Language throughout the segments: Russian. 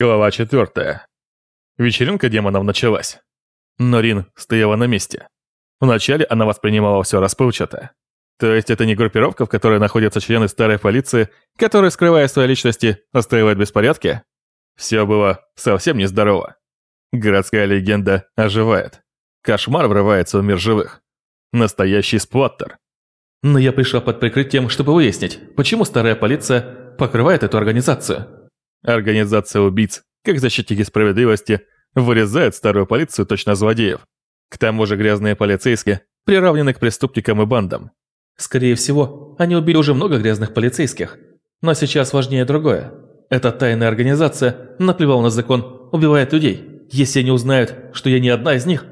Глава четвертая. Вечеринка демонов началась. Но Рин стояла на месте. Вначале она воспринимала все расплывчато. То есть это не группировка, в которой находятся члены старой полиции, которые, скрывая свои личности, устраивают беспорядки? Все было совсем нездорово. Городская легенда оживает. Кошмар врывается в мир живых. Настоящий сплаттер. Но я пришла под прикрытием, чтобы выяснить, почему старая полиция покрывает эту организацию. Организация убийц, как защитники справедливости, вырезает старую полицию точно злодеев. К тому же грязные полицейские приравнены к преступникам и бандам. Скорее всего, они убили уже много грязных полицейских. Но сейчас важнее другое. Эта тайная организация, наплевал на закон, убивает людей. Если они узнают, что я не одна из них...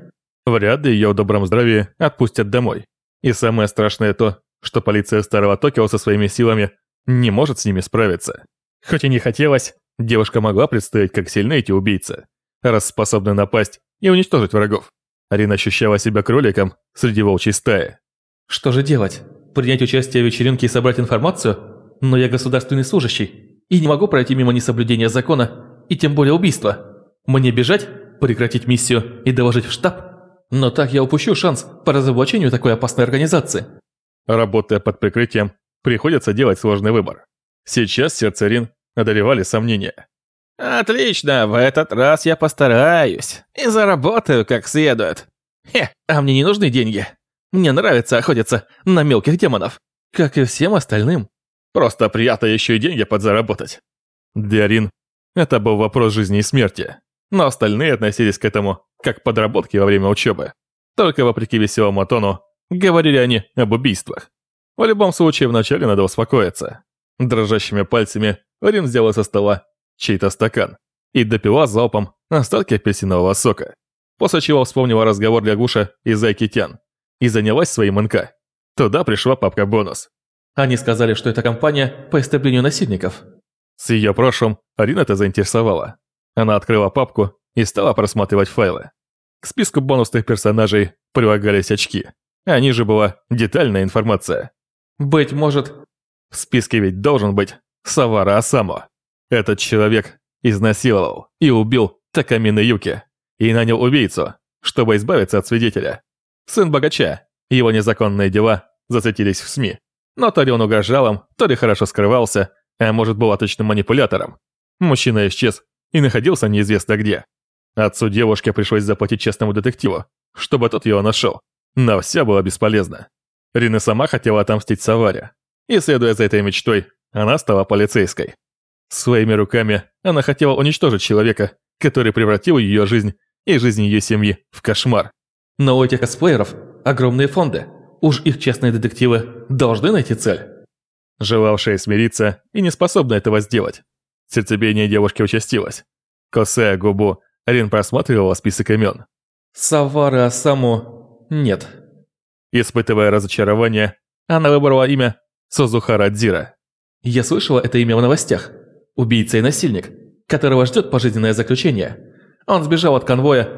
Вряд ли ее в добром здравии отпустят домой. И самое страшное то, что полиция Старого Токио со своими силами не может с ними справиться. Хоть и не хотелось, девушка могла представить, как сильны эти убийцы, раз способны напасть и уничтожить врагов. Арина ощущала себя кроликом среди волчьей стаи. Что же делать? Принять участие в вечеринке и собрать информацию? Но я государственный служащий и не могу пройти мимо несоблюдения закона и тем более убийства. Мне бежать, прекратить миссию и доложить в штаб? Но так я упущу шанс по разоблачению такой опасной организации. Работая под прикрытием, приходится делать сложный выбор. Сейчас сердце Рин одолевали сомнения. «Отлично, в этот раз я постараюсь и заработаю как следует. Хе, а мне не нужны деньги. Мне нравится охотиться на мелких демонов, как и всем остальным. Просто приятно еще и деньги подзаработать». Для Рин это был вопрос жизни и смерти, но остальные относились к этому как к подработке во время учебы. Только вопреки веселому тону говорили они об убийствах. В любом случае, вначале надо успокоиться. Дрожащими пальцами Рин взяла со стола чей-то стакан и допила залпом остатки апельсинового сока. После чего вспомнила разговор Лягуша и Зайки Тян и занялась своим НК. Туда пришла папка-бонус. Они сказали, что это компания по истреблению насильников. С ее прошлым Рин это заинтересовала. Она открыла папку и стала просматривать файлы. К списку бонусных персонажей прилагались очки, а ниже была детальная информация. Быть может... В списке ведь должен быть Савара Асамо. Этот человек изнасиловал и убил Такамина Юки и нанял убийцу, чтобы избавиться от свидетеля. Сын богача, его незаконные дела засветились в СМИ. Но то ли он угрожал им, то ли хорошо скрывался, а может был отличным манипулятором. Мужчина исчез и находился неизвестно где. Отцу девушке пришлось заплатить честному детективу, чтобы тот его нашел. Но все было бесполезно. Рина сама хотела отомстить Саваре. И, следуя за этой мечтой, она стала полицейской. Своими руками она хотела уничтожить человека, который превратил ее жизнь и жизнь ее семьи в кошмар. Но у этих косплееров огромные фонды. Уж их честные детективы должны найти цель. Желавшая смириться и не способная этого сделать. Сердцебиение девушки участилось. Косая губу, Рин просматривала список имен. Савара Асаму нет. Испытывая разочарование, она выбрала имя Сузухара Дзира. Я слышала это имя в новостях. Убийца и насильник, которого ждет пожизненное заключение. Он сбежал от конвоя,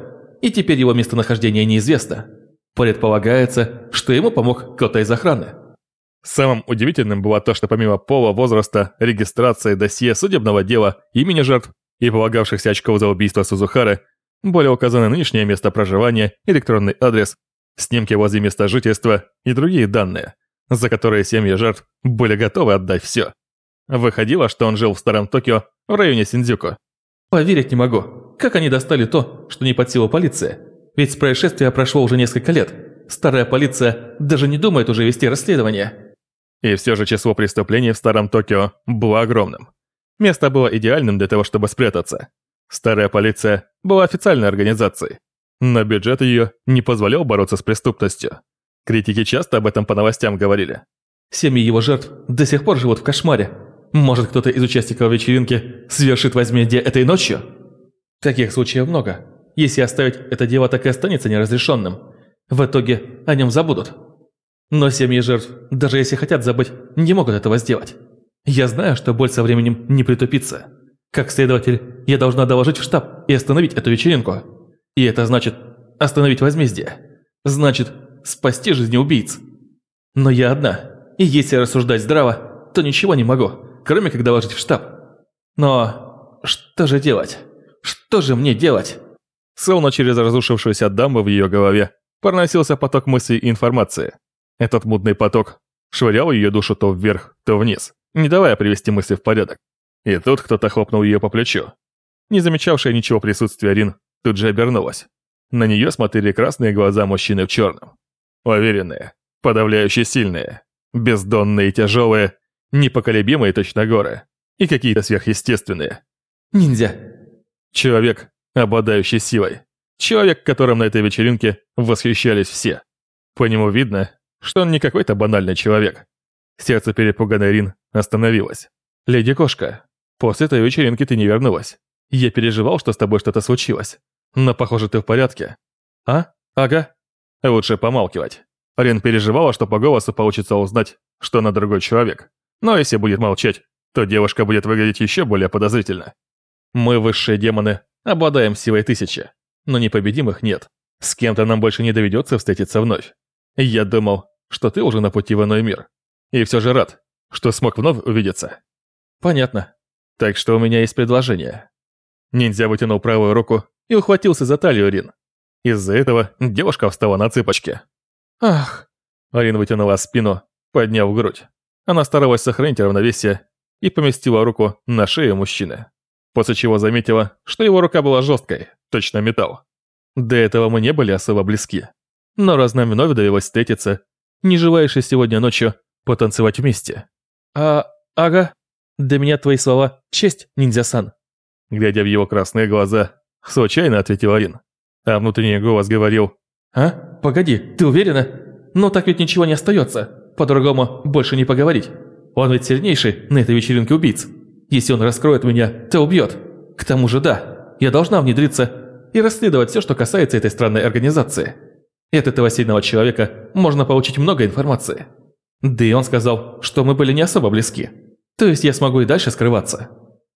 и теперь его местонахождение неизвестно. Предполагается, что ему помог кто-то из охраны. Самым удивительным было то, что помимо пола, возраста, регистрации, досье, судебного дела, имени жертв и полагавшихся очков за убийство Сузухары, были указаны нынешнее место проживания, электронный адрес, снимки возле места жительства и другие данные, за которые семьи жертв были готовы отдать все. Выходило, что он жил в старом Токио в районе Синдзюку. Поверить не могу. Как они достали то, что не под силу полиции? Ведь с происшествия прошло уже несколько лет. Старая полиция даже не думает уже вести расследование. И все же число преступлений в старом Токио было огромным. Место было идеальным для того, чтобы спрятаться. Старая полиция была официальной организацией, но бюджет ее не позволял бороться с преступностью. Критики часто об этом по новостям говорили. Семьи его жертв до сих пор живут в кошмаре. Может, кто-то из участников вечеринки совершит возмездие этой ночью? Таких случаев много. Если оставить это дело, так и останется неразрешенным. В итоге о нем забудут. Но семьи жертв, даже если хотят забыть, не могут этого сделать. Я знаю, что боль со временем не притупится. Как следователь, я должна доложить в штаб и остановить эту вечеринку. И это значит остановить возмездие. Значит, спасти жизни убийц. Но я одна, и если рассуждать здраво, то ничего не могу, кроме как доложить в штаб. Но что же делать? Что же мне делать? Словно через разрушившуюся дамбу в ее голове проносился поток мыслей и информации. Этот мутный поток швырял ее душу то вверх, то вниз, не давая привести мысли в порядок. И тут кто-то хлопнул ее по плечу. Не замечавшая ничего присутствия Рин тут же обернулась. На нее смотрели красные глаза мужчины в черном. Уверенные, подавляюще сильные, бездонные и тяжелые, непоколебимые точно горы. И какие-то сверхъестественные. Ниндзя. Человек, обладающий силой. Человек, которым на этой вечеринке восхищались все. По нему видно, что он не какой-то банальный человек. Сердце перепуганной Рин остановилось. «Леди Кошка, после той вечеринки ты не вернулась. Я переживал, что с тобой что-то случилось. Но, похоже, ты в порядке. А? Ага. Лучше помалкивать. Рин переживала, что по голосу получится узнать, что она другой человек. Но если будет молчать, то девушка будет выглядеть еще более подозрительно. Мы, высшие демоны, обладаем силой тысячи, но непобедимых нет. С кем-то нам больше не доведется встретиться вновь. Я думал, что ты уже на пути в иной мир. И все же рад, что смог вновь увидеться. Понятно. Так что у меня есть предложение. Ниндзя вытянул правую руку и ухватился за талию Рин. Из-за этого девушка встала на цыпочки. Ах. Рин вытянула спину, подняв грудь. Она старалась сохранить равновесие и поместила руку на шею мужчины. После чего заметила, что его рука была жесткой, точно металл. До этого мы не были особо близки. Но раз нам вновь довелось встретиться, не желаешь сегодня ночью потанцевать вместе? А, ага. Для меня твои слова – честь, ниндзя-сан. Глядя в его красные глаза, случайно ответил Арин. А внутренний голос говорил «А? Погоди, ты уверена? Но так ведь ничего не остается. По-другому больше не поговорить. Он ведь сильнейший на этой вечеринке убийц. Если он раскроет меня, то убьет. К тому же да, я должна внедриться и расследовать все, что касается этой странной организации. И от этого сильного человека можно получить много информации. Да и он сказал, что мы были не особо близки. То есть я смогу и дальше скрываться.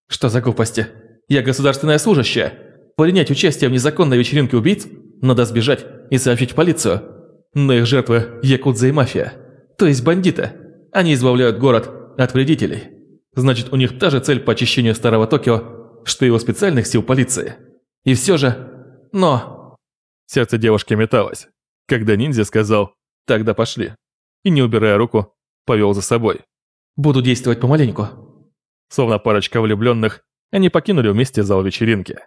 Что за глупости? Я государственная служащая. Принять участие в незаконной вечеринке убийц надо сбежать и сообщить в полицию. Но их жертвы – якудза и мафия. То есть бандиты. Они избавляют город от вредителей. Значит, у них та же цель по очищению старого Токио, что и у специальных сил полиции. И все же... Но... Сердце девушки металось, когда ниндзя сказал «тогда пошли» и, не убирая руку, повел за собой. «Буду действовать помаленьку». Словно парочка влюбленных, они покинули вместе зал вечеринки.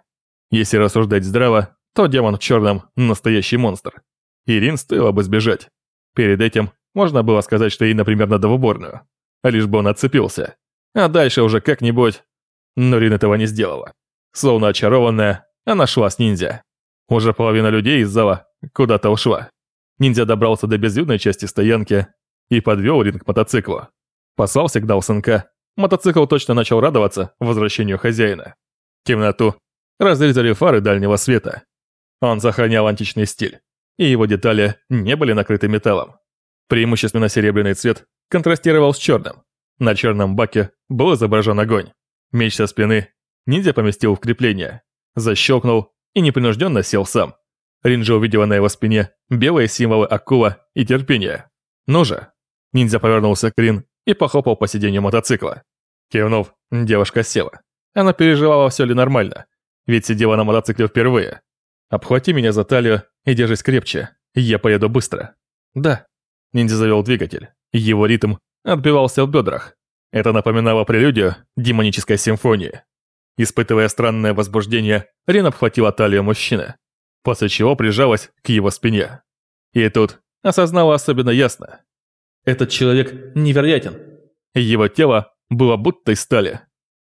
Если рассуждать здраво, то демон в черном – настоящий монстр. Ирин стоило бы сбежать. Перед этим можно было сказать, что ей, например, надо в уборную. А лишь бы он отцепился. А дальше уже как-нибудь... Но Рин этого не сделала. Словно очарованная, она шла с ниндзя. Уже половина людей из зала куда-то ушла. Ниндзя добрался до безлюдной части стоянки и подвел Рин к мотоциклу. Послал сигнал сынка. Мотоцикл точно начал радоваться возвращению хозяина. Темноту разрезали фары дальнего света. Он сохранял античный стиль, и его детали не были накрыты металлом. Преимущественно серебряный цвет контрастировал с черным. На черном баке был изображен огонь. Меч со спины ниндзя поместил в крепление, защелкнул и непринужденно сел сам. Ринджа увидела на его спине белые символы акула и терпения. «Ну же!» Ниндзя повернулся к Рин и похлопал по сиденью мотоцикла. Кивнув, девушка села. Она переживала, все ли нормально, ведь сидела на мотоцикле впервые. «Обхвати меня за талию и держись крепче, я поеду быстро». «Да». Ниндзя завел двигатель. Его ритм отбивался в бедрах. Это напоминало прелюдию демонической симфонии. Испытывая странное возбуждение, Рин обхватила талию мужчины, после чего прижалась к его спине. И тут осознала особенно ясно. Этот человек невероятен. Его тело было будто из стали.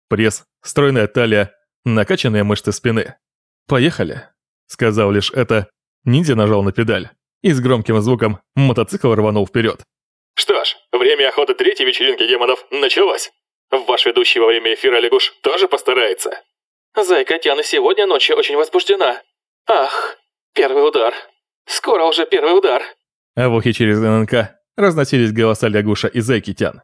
Пресс, стройная талия, накачанные мышцы спины. «Поехали», — сказал лишь это. Ниндзя нажал на педаль, и с громким звуком мотоцикл рванул вперед. Что ж, время охоты третьей вечеринки демонов началось. Ваш ведущий во время эфира Лягуш тоже постарается. Зайка Тяна сегодня ночью очень возбуждена. Ах, первый удар. Скоро уже первый удар. А в ухе через ННК разносились голоса Лягуша и Зайки Тян.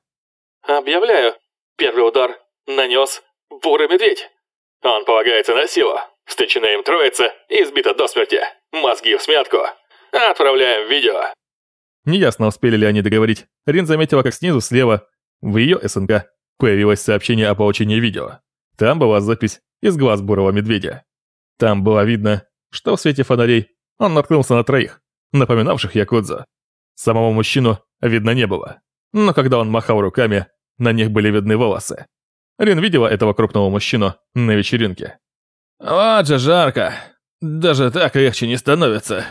Объявляю, первый удар нанес бурый медведь. Он полагается на силу. Встречена им троица и избита до смерти. Мозги в смятку. Отправляем видео. Неясно, успели ли они договорить. Рин заметила, как снизу слева, в ее СНГ, появилось сообщение о получении видео. Там была запись из глаз бурого медведя. Там было видно, что в свете фонарей он наткнулся на троих, напоминавших Якудза. Самого мужчину видно не было, но когда он махал руками, на них были видны волосы. Рин видела этого крупного мужчину на вечеринке. «Вот же жарко. Даже так легче не становится.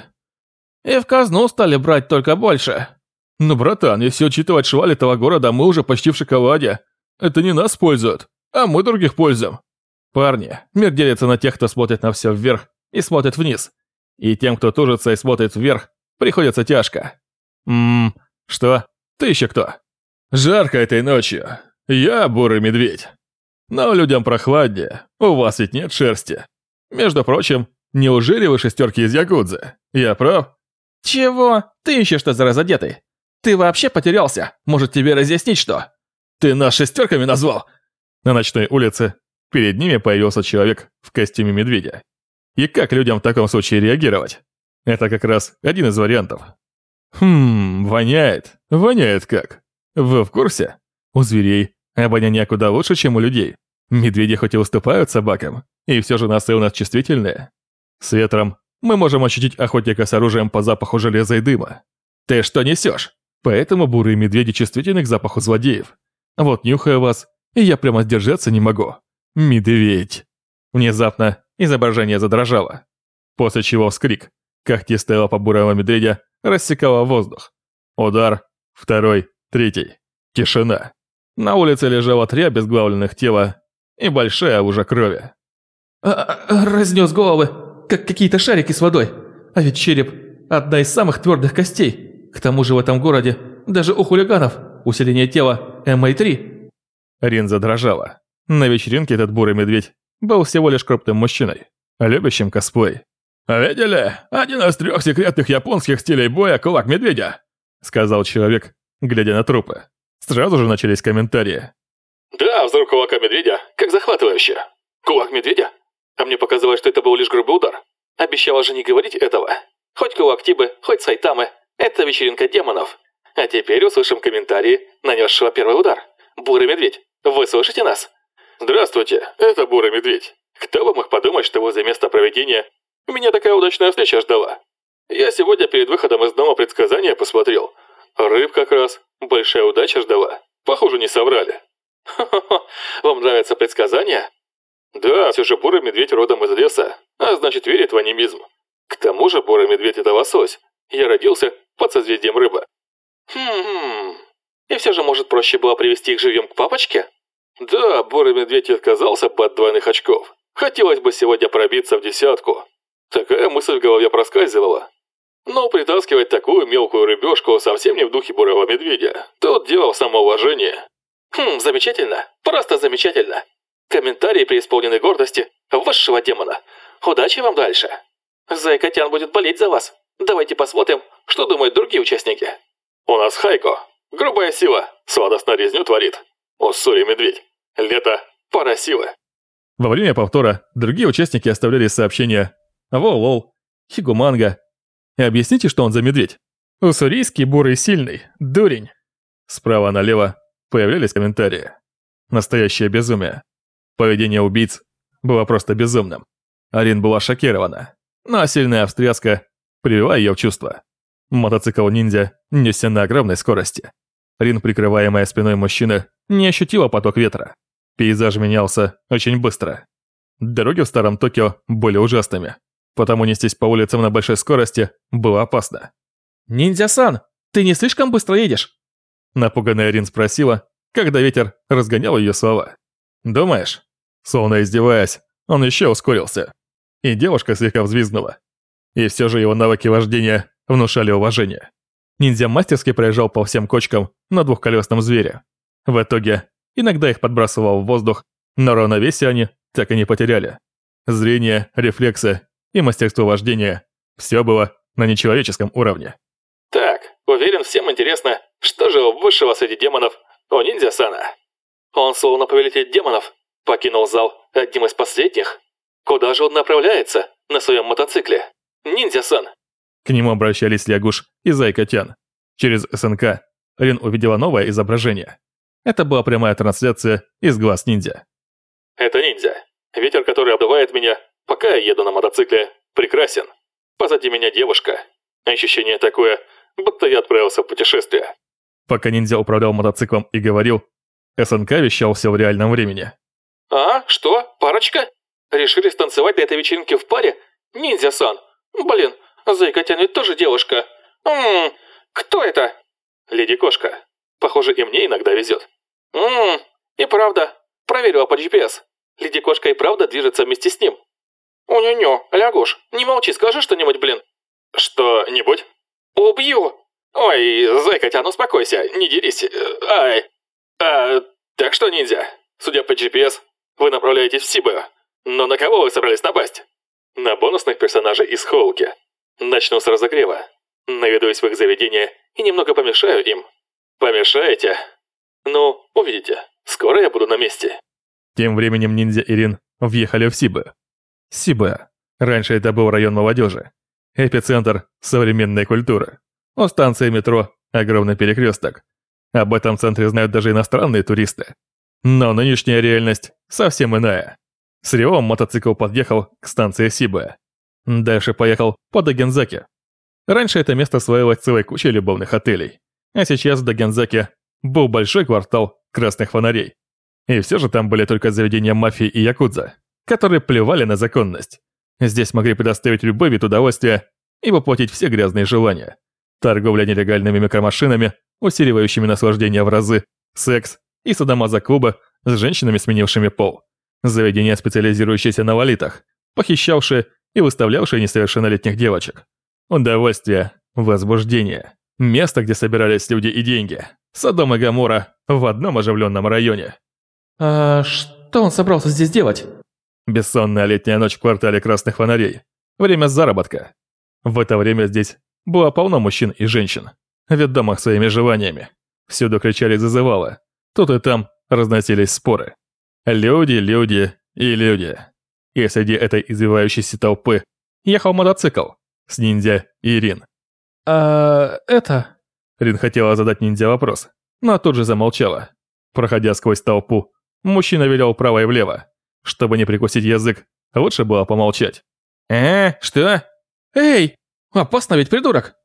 И в казну стали брать только больше». «Ну, братан, если учитывать шваль этого города, мы уже почти в шоколаде. Это не нас пользуют, а мы других пользуем. Парни, мир делится на тех, кто смотрит на все вверх и смотрит вниз. И тем, кто тужится и смотрит вверх, приходится тяжко. Ммм, что? Ты еще кто? Жарко этой ночью. Я бурый медведь. Но людям прохладнее, у вас ведь нет шерсти. Между прочим, неужели вы шестерки из Якудзы? Я прав? Чего? Ты еще что за разодетый? Ты вообще потерялся? Может тебе разъяснить что? Ты нас шестерками назвал? На ночной улице перед ними появился человек в костюме медведя. И как людям в таком случае реагировать? Это как раз один из вариантов. Хм, воняет. Воняет как? Вы в курсе? У зверей обоняние куда лучше, чем у людей. Медведи хоть и уступают собакам, и все же носы у нас чувствительные. С ветром мы можем ощутить охотника с оружием по запаху железа и дыма. Ты что несешь? Поэтому бурые медведи чувствительны к запаху злодеев. Вот нюхаю вас, и я прямо сдержаться не могу. Медведь. Внезапно изображение задрожало. После чего вскрик. Когтистая лапа бурого медведя рассекала воздух. Удар. Второй. Третий. Тишина. На улице лежало три обезглавленных тела и большая лужа крови. А, а, разнес головы, как какие-то шарики с водой. А ведь череп – одна из самых твердых костей. К тому же в этом городе даже у хулиганов усиление тела МА-3. Рин задрожала. На вечеринке этот бурый медведь был всего лишь крупным мужчиной, любящим косплей. «Видели? Один из трех секретных японских стилей боя – кулак медведя», – сказал человек, глядя на трупы. Сразу же начались комментарии. Да, взрыв кулака медведя, как захватывающе. Кулак медведя? А мне показалось, что это был лишь грубый удар. Обещала же не говорить этого. Хоть кулак Тибы, хоть Сайтамы, это вечеринка демонов. А теперь услышим комментарии нанесшего первый удар. Бурый медведь, вы слышите нас? Здравствуйте, это Бурый медведь. Кто бы мог подумать, что возле места проведения меня такая удачная встреча ждала. Я сегодня перед выходом из дома предсказания посмотрел. Рыб как раз. Большая удача ждала. Похоже, не соврали. Ха-ха-ха, вам нравится предсказание? Да, все же бурый медведь родом из леса, а значит верит в анимизм. К тому же бурый медведь это лосось. Я родился под созвездием рыба. Хм-хм. И все же, может, проще было привести их живьем к папочке? Да, бурый медведь отказался бы от двойных очков. Хотелось бы сегодня пробиться в десятку. Такая мысль в голове проскальзывала. Но притаскивать такую мелкую рыбешку совсем не в духе бурого медведя. Тут дело в самоуважении. Хм, замечательно. Просто замечательно. Комментарии преисполнены гордости высшего демона. Удачи вам дальше. Зайкотян будет болеть за вас. Давайте посмотрим, что думают другие участники. У нас Хайко. Грубая сила. Сладостно резню творит. Уссури медведь. Лето. Пора силы. Во время повтора другие участники оставляли сообщения «Воу-лол», «Хигуманга», и объясните, что он за медведь. Уссурийский бурый сильный, дурень. Справа налево появлялись комментарии. Настоящее безумие. Поведение убийц было просто безумным. Арин была шокирована, но сильная встряска привела ее в чувство. Мотоцикл-ниндзя несся на огромной скорости. Рин, прикрываемая спиной мужчины, не ощутила поток ветра. Пейзаж менялся очень быстро. Дороги в старом Токио были ужасными потому нестись по улицам на большой скорости было опасно. «Ниндзя-сан, ты не слишком быстро едешь?» Напуганная Рин спросила, когда ветер разгонял ее слова. «Думаешь?» Словно издеваясь, он еще ускорился. И девушка слегка взвизгнула. И все же его навыки вождения внушали уважение. Ниндзя мастерски проезжал по всем кочкам на двухколесном звере. В итоге, иногда их подбрасывал в воздух, но равновесие они так и не потеряли. Зрение, рефлексы и мастерство вождения. Все было на нечеловеческом уровне. Так, уверен, всем интересно, что же у высшего среди демонов у ниндзя-сана? Он, словно повелитель демонов, покинул зал одним из последних. Куда же он направляется на своем мотоцикле? Ниндзя-сан! К нему обращались Лягуш и Зайка-тян. Через СНК Рин увидела новое изображение. Это была прямая трансляция из глаз ниндзя. Это ниндзя. Ветер, который обдувает меня, пока я еду на мотоцикле, прекрасен. Позади меня девушка. Ощущение такое, будто я отправился в путешествие. Пока ниндзя управлял мотоциклом и говорил, СНК вещал все в реальном времени. А, что? Парочка? Решили станцевать на этой вечеринке в паре? Ниндзя-сан. Блин, Зайка тянет тоже девушка. Ммм, кто это? Леди-кошка. Похоже, и мне иногда везет. Ммм, и правда. Проверила по GPS. Леди-кошка и правда движется вместе с ним. «О-нё-нё, Лягуш, не молчи, скажи что-нибудь, блин». «Что-нибудь?» «Убью!» «Ой, зайка, ну успокойся, не дерись. Ай!» «А, так что, ниндзя, судя по GPS, вы направляетесь в Сибу. Но на кого вы собрались напасть?» «На бонусных персонажей из Хоуки. Начну с разогрева. Наведусь в их заведение и немного помешаю им». «Помешаете?» «Ну, увидите. Скоро я буду на месте». Тем временем ниндзя Ирин въехали в Сибу. Сиба. Раньше это был район молодежи. Эпицентр современной культуры. У станции метро огромный перекресток. Об этом центре знают даже иностранные туристы. Но нынешняя реальность совсем иная. С ревом мотоцикл подъехал к станции Сиба. Дальше поехал по Дагензаке. Раньше это место слоилось целой кучей любовных отелей. А сейчас в Дагензаке был большой квартал красных фонарей. И все же там были только заведения мафии и якудза которые плевали на законность. Здесь могли предоставить любой вид удовольствия и воплотить все грязные желания. Торговля нелегальными микромашинами, усиливающими наслаждение в разы, секс и садомаза-клуба с женщинами, сменившими пол. Заведения, специализирующиеся на валитах, похищавшие и выставлявшие несовершеннолетних девочек. Удовольствие, возбуждение. Место, где собирались люди и деньги. Содом и Гамора в одном оживленном районе. «А что он собрался здесь делать?» Бессонная летняя ночь в квартале красных фонарей. Время заработка. В это время здесь было полно мужчин и женщин, ведомых своими желаниями. Всюду кричали зазывало. Тут и там разносились споры. Люди, люди и люди. И среди этой извивающейся толпы ехал мотоцикл с ниндзя и Рин. «А это...» Рин хотела задать ниндзя вопрос, но тут же замолчала. Проходя сквозь толпу, мужчина велел вправо и влево, чтобы не прикусить язык, лучше было помолчать. «Э, что? Эй, опасно ведь, придурок!»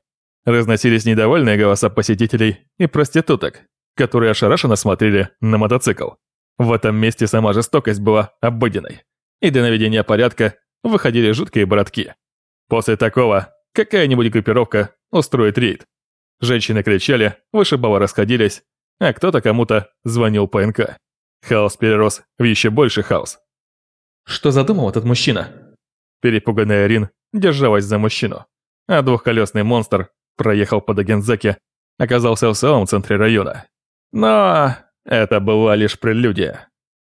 Разносились недовольные голоса посетителей и проституток, которые ошарашенно смотрели на мотоцикл. В этом месте сама жестокость была обыденной. И для наведения порядка выходили жуткие братки. После такого какая-нибудь группировка устроит рейд. Женщины кричали, вышибалы расходились, а кто-то кому-то звонил по НК. Хаос перерос в еще больше хаос. Что задумал этот мужчина? Перепуганная Рин держалась за мужчину, а двухколесный монстр проехал по Дагензаке, оказался в самом центре района. Но это была лишь прелюдия.